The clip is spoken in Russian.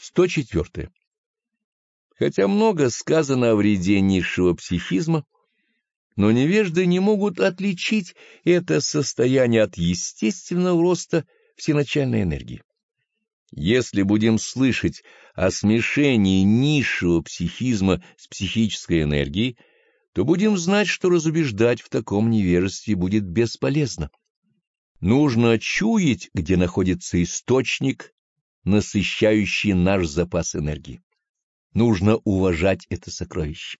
104. Хотя много сказано о вреде низшего психизма, но невежды не могут отличить это состояние от естественного роста всеначальной энергии. Если будем слышать о смешении низшего психизма с психической энергией, то будем знать, что разубеждать в таком невежестве будет бесполезно. Нужно чуять, где находится источник, насыщающий наш запас энергии. Нужно уважать это сокровище.